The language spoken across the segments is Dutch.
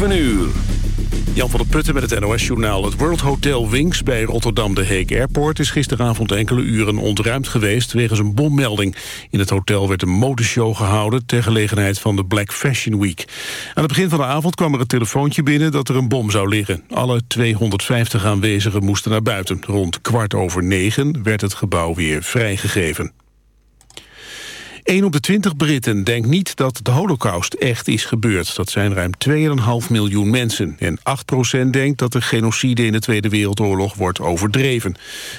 7 uur. Jan van der Putten met het NOS-journaal. Het World Hotel Wings bij Rotterdam de Heek Airport... is gisteravond enkele uren ontruimd geweest wegens een bommelding. In het hotel werd een modeshow gehouden... ter gelegenheid van de Black Fashion Week. Aan het begin van de avond kwam er een telefoontje binnen... dat er een bom zou liggen. Alle 250 aanwezigen moesten naar buiten. Rond kwart over negen werd het gebouw weer vrijgegeven. 1 op de 20 Britten denkt niet dat de holocaust echt is gebeurd. Dat zijn ruim 2,5 miljoen mensen. En 8% denkt dat de genocide in de Tweede Wereldoorlog wordt overdreven.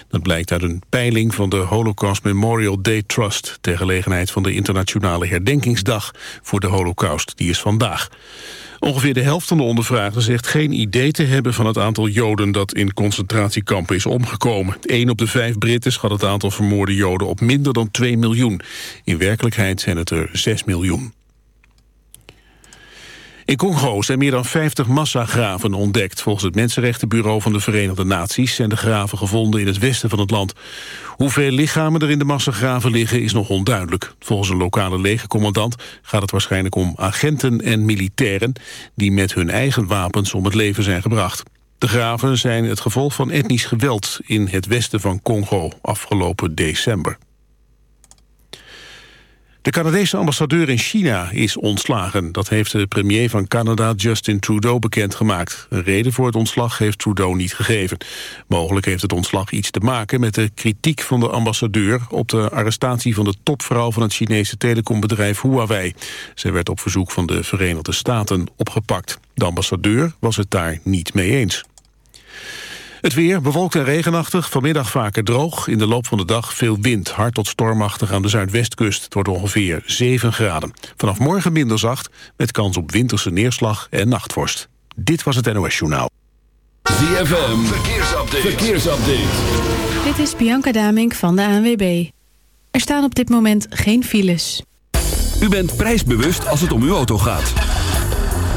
Dat blijkt uit een peiling van de Holocaust Memorial Day Trust... ter gelegenheid van de internationale herdenkingsdag voor de holocaust. Die is vandaag. Ongeveer de helft van de ondervraagden zegt geen idee te hebben van het aantal Joden dat in concentratiekampen is omgekomen. Eén op de vijf Britten schat het aantal vermoorde Joden op minder dan 2 miljoen. In werkelijkheid zijn het er 6 miljoen. In Congo zijn meer dan 50 massagraven ontdekt. Volgens het Mensenrechtenbureau van de Verenigde Naties... zijn de graven gevonden in het westen van het land. Hoeveel lichamen er in de massagraven liggen is nog onduidelijk. Volgens een lokale legercommandant gaat het waarschijnlijk om agenten en militairen... die met hun eigen wapens om het leven zijn gebracht. De graven zijn het gevolg van etnisch geweld in het westen van Congo afgelopen december. De Canadese ambassadeur in China is ontslagen. Dat heeft de premier van Canada Justin Trudeau bekendgemaakt. Een reden voor het ontslag heeft Trudeau niet gegeven. Mogelijk heeft het ontslag iets te maken met de kritiek van de ambassadeur... op de arrestatie van de topvrouw van het Chinese telecombedrijf Huawei. Zij werd op verzoek van de Verenigde Staten opgepakt. De ambassadeur was het daar niet mee eens. Het weer bewolkt en regenachtig, vanmiddag vaker droog. In de loop van de dag veel wind, hard tot stormachtig aan de zuidwestkust. Het wordt ongeveer 7 graden. Vanaf morgen minder zacht, met kans op winterse neerslag en nachtvorst. Dit was het NOS Journaal. ZFM, verkeersupdate. verkeersupdate. Dit is Bianca Damink van de ANWB. Er staan op dit moment geen files. U bent prijsbewust als het om uw auto gaat.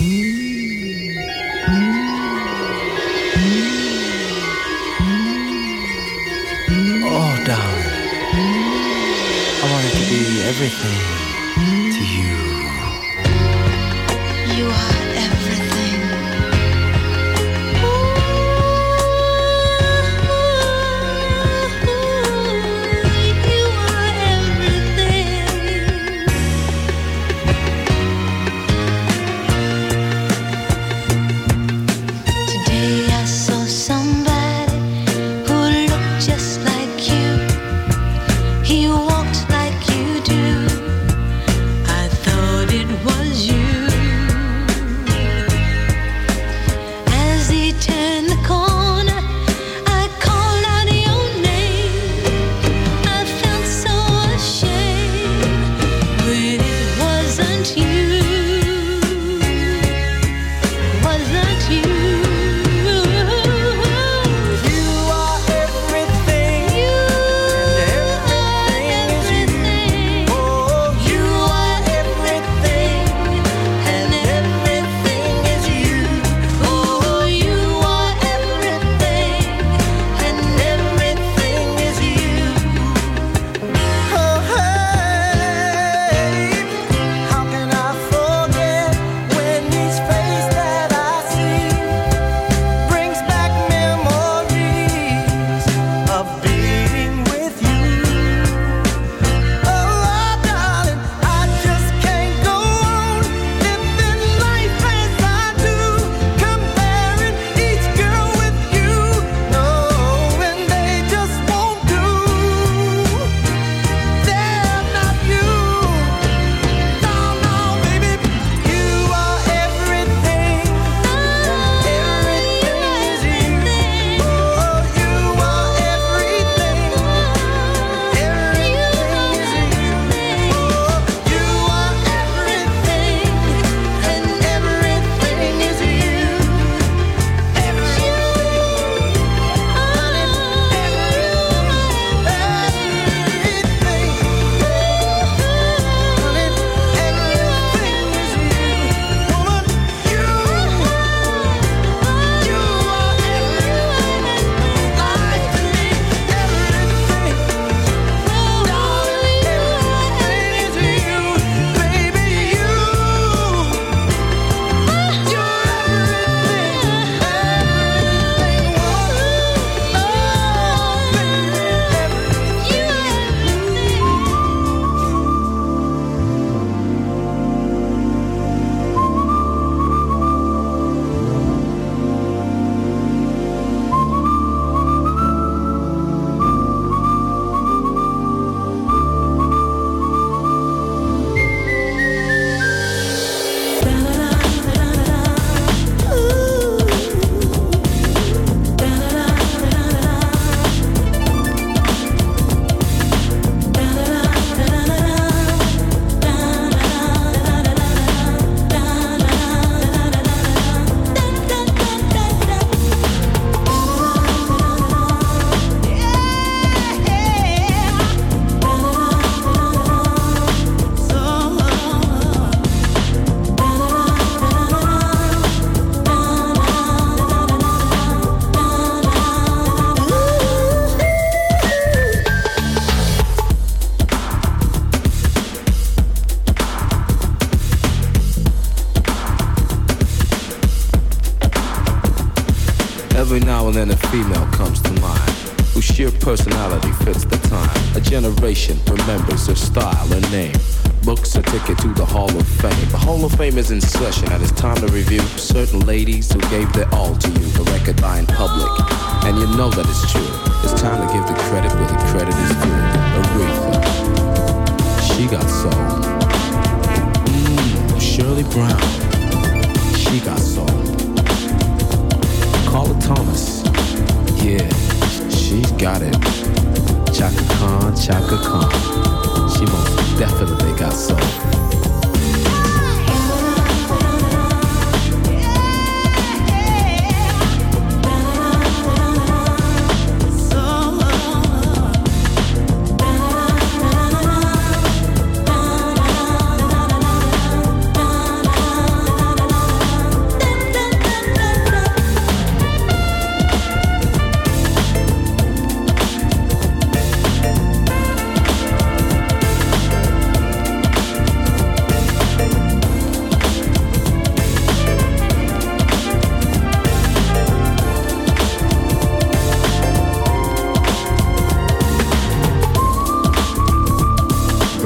Oh, darling. I wanted to be everything.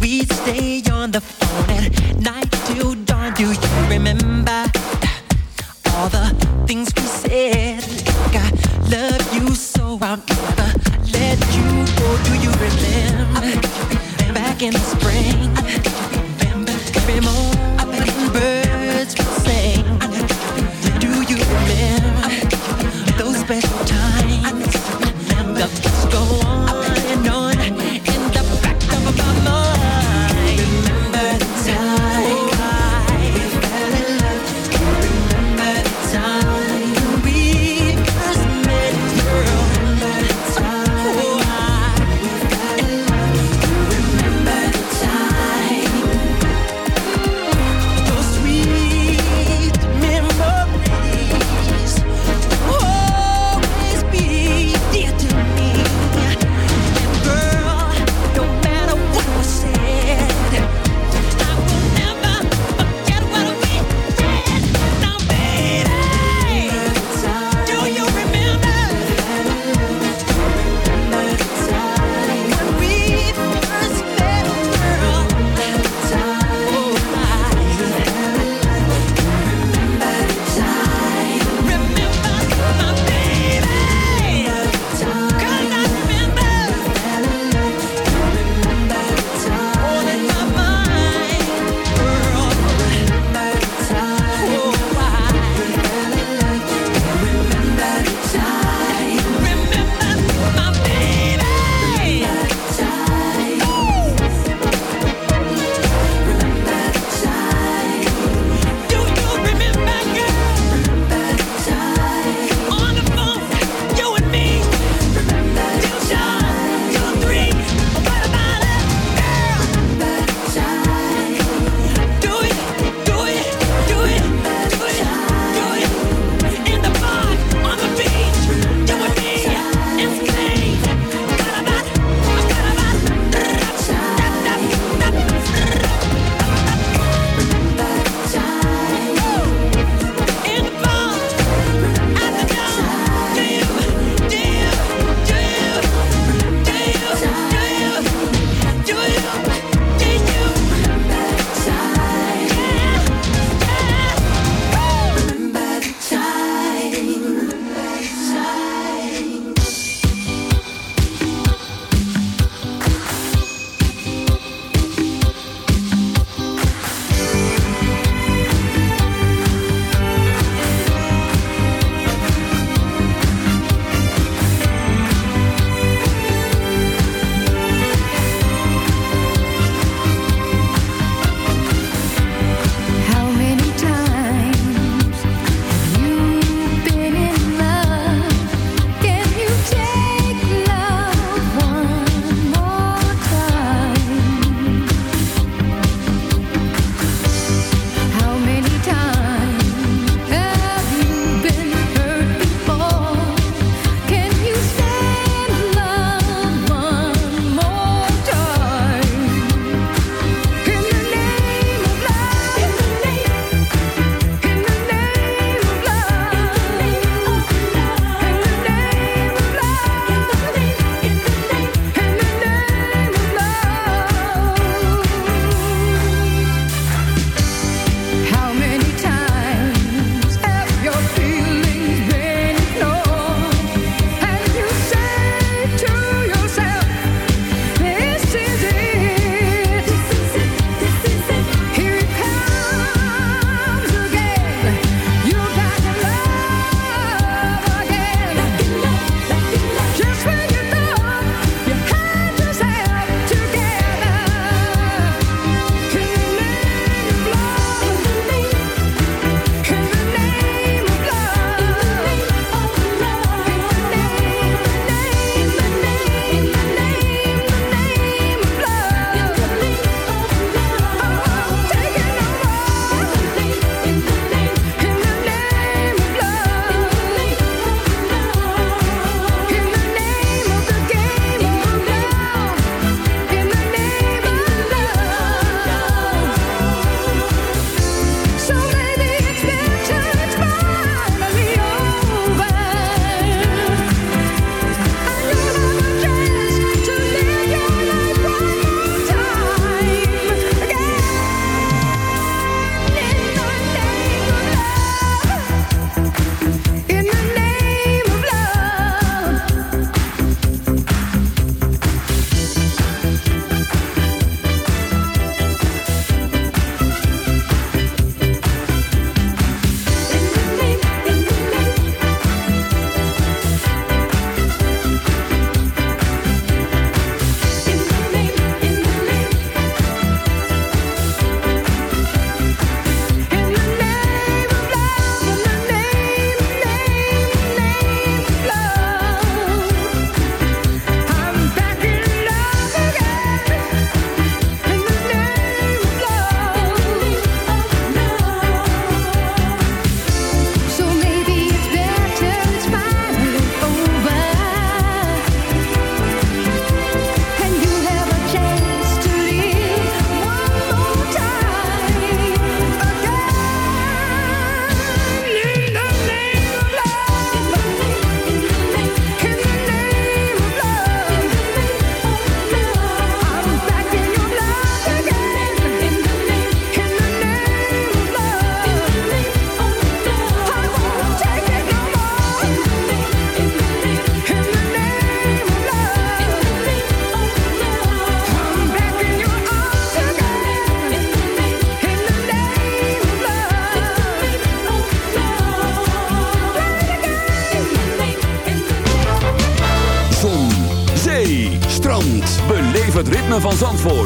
We'd stay on the phone at night till dawn. Do you remember all the things we said? Like I love you so I'll never let you go. Do you remember back in the spring?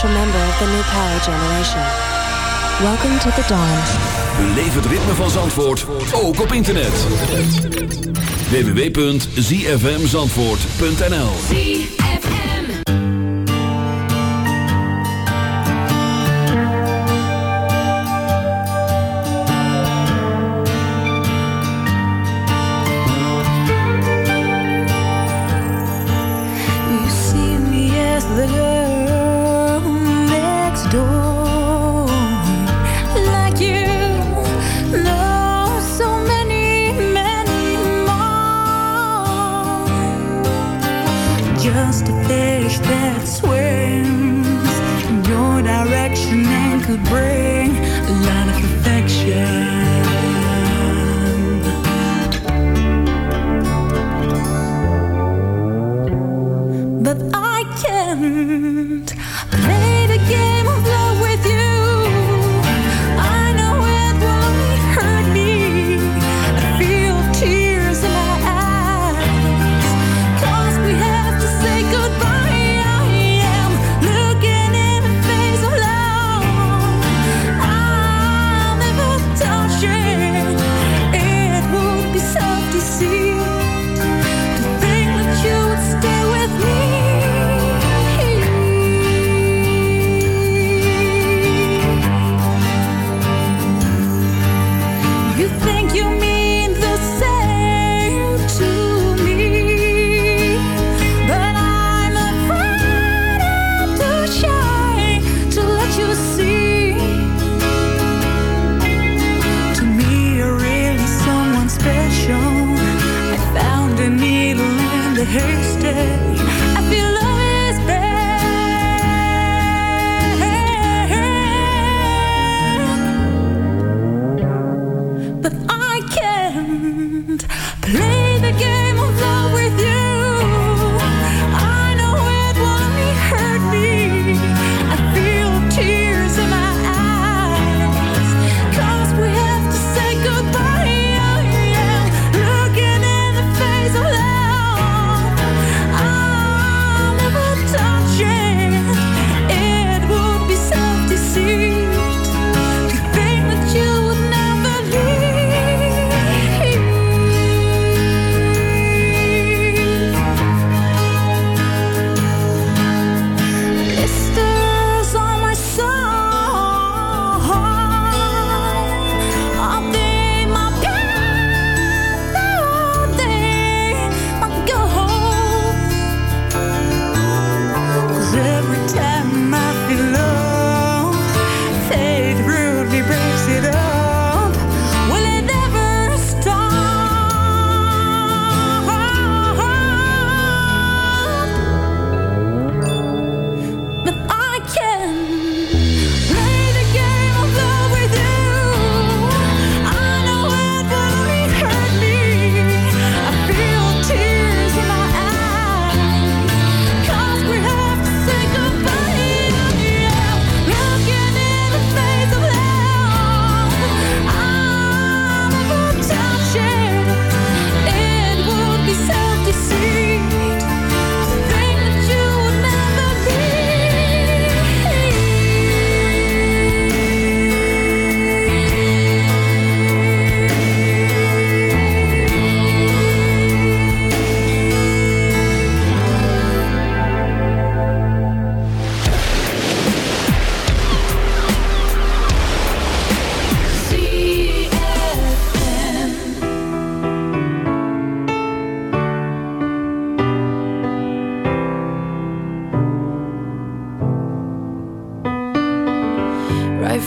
special member of the new power generation. Welcome to the dawn. Beleef het ritme van Zandvoort, ook op internet. www.zfmzandvoort.nl You see me as the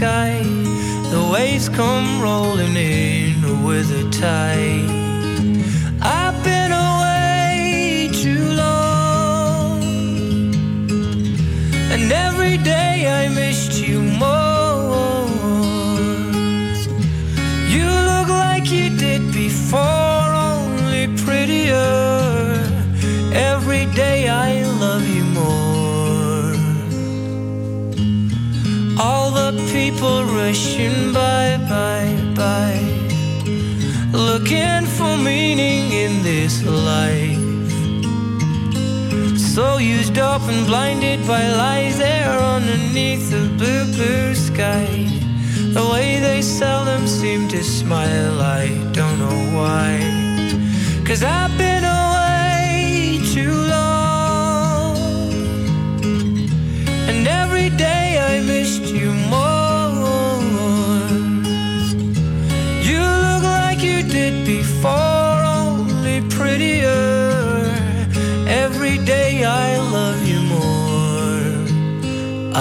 sky. The waves come rolling in with a tide. wishing bye, bye, bye. Looking for meaning in this life. So used up and blinded by lies there underneath the blue, blue sky. The way they seldom seem to smile, I don't know why. Cause I've been